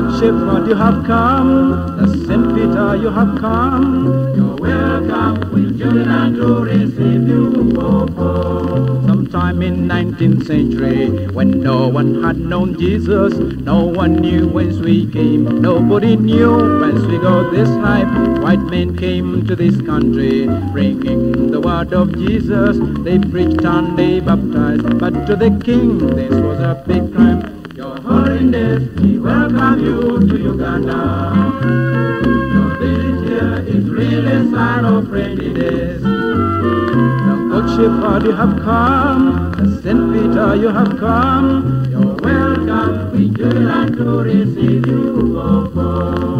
good shepherd you have come, the Saint Peter you have come. Century, when no one had known Jesus, no one knew whence we came, nobody knew whence we got this life. White men came to this country, bringing the word of Jesus. They preached and they baptized, but to the king this was a big crime. Your Holiness, we welcome you to Uganda. Your visit here is really sign of friendliness. The good shepherd you have come, the Saint Peter you have come. You're welcome, we join to receive you, Popo. La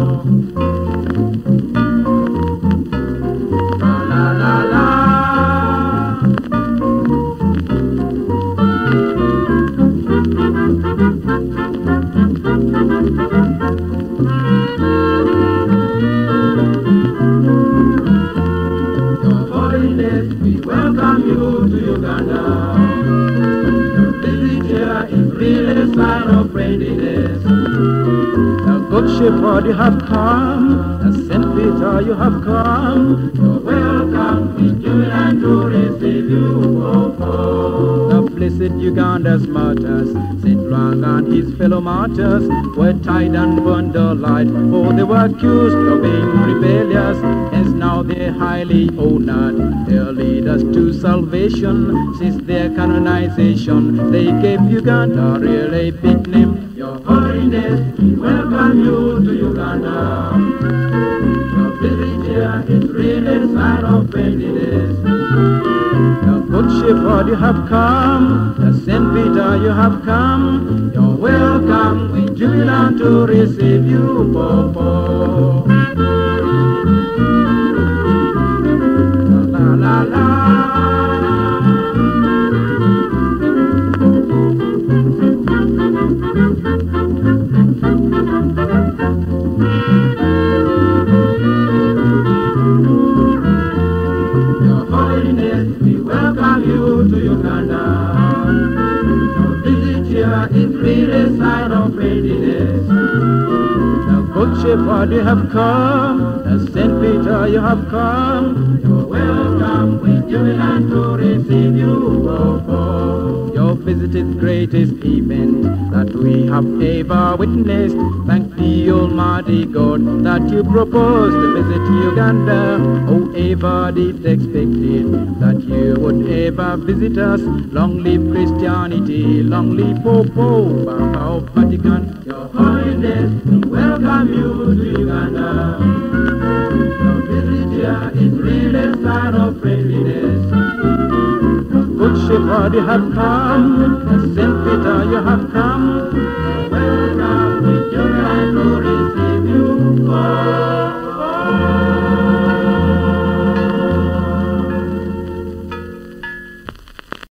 a sign of friendliness. The good shepherd you have come, the Saint Peter you have come. You're welcome, we join to receive you, Popo. The blessed Uganda's martyrs, Saint Lwanga and his fellow martyrs, were tied and burned alive, for they were accused of being rebellious, as now they're highly honored. Salvation, since their canonization, they gave Uganda a really big name. Your Holiness, we welcome you to Uganda. Your visit here is really sign of friendliness. The good shepherd you have come, the Saint Peter you have come. You're welcome, we jubilant to receive you, Popo. Really a sign of friendliness. The good shepherd you have come, the Saint Peter you have come. You're welcome, we jubilant to receive you, Popo. Your visit is greatest event that we have ever witnessed. Thank the Almighty God that you proposed to visit Uganda. Oh, ever did expected that you would ever visit us. Long live Christianity, long live Popo, of Vatican. Your Holiness, we welcome you to Uganda. You have come, Saint Peter you have come.